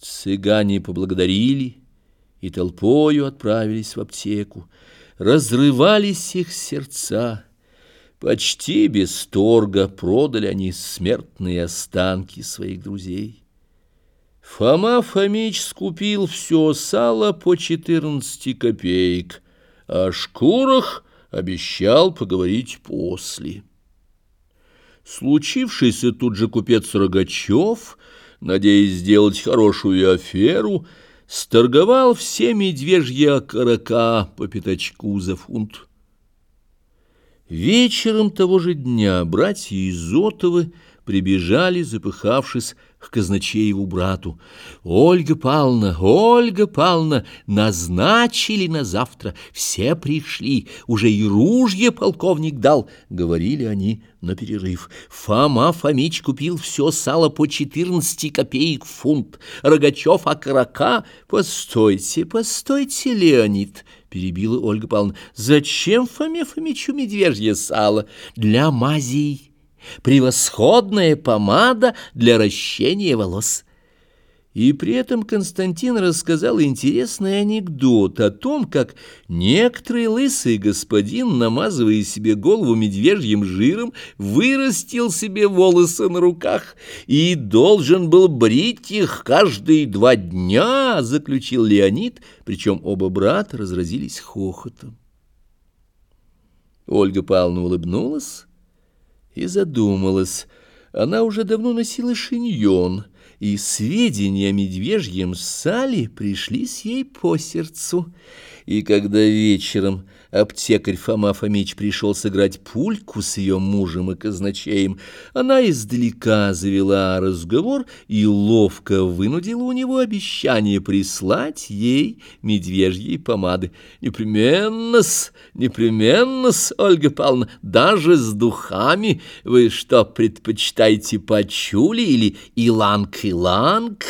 Цыгане поблагодарили и толпою отправились в аптеку. Разрывались их сердца. Почти без торга продали они смертные останки своих друзей. Фома Фомич скупил все сало по четырнадцати копеек, а о шкурах обещал поговорить после. Случившийся тут же купец Рогачев, надеясь сделать хорошую аферу, сторговал все медвежьи окорока по пятачку за фунт. Вечером того же дня братья Изотовы прибежали, запыхавшись, к казначееву брату. «Ольга Павловна, Ольга Павловна, назначили на завтра, все пришли, уже и ружье полковник дал», — говорили они на перерыв. «Фома Фомич купил все сало по четырнадцати копеек в фунт, Рогачев окорока. Постойте, постойте, Леонид!» — перебила Ольга Павловна. «Зачем Фоме Фомичу медвежье сало? Для мазей» превосходная помада для ращения волос. И при этом Константин рассказал интересный анекдот о том, как некоторый лысый господин, намазывая себе голову медвежьим жиром, вырастил себе волосы на руках и должен был брить их каждые два дня, заключил Леонид, причем оба брата разразились хохотом. Ольга Павловна улыбнулась, и задумалась. Она уже давно носила шиньон, и сведения о медвежьем сале пришлись ей по сердцу. И когда вечером аптекарь Фома Фомич пришел сыграть пульку с ее мужем и казначеем, она издалека завела разговор и ловко вынудила у него обещание прислать ей медвежьей помады. «Непременно-с, непременно-с, Ольга Павловна, даже с духами. Вы что, предпочитаете пачули или иланг-иланг?»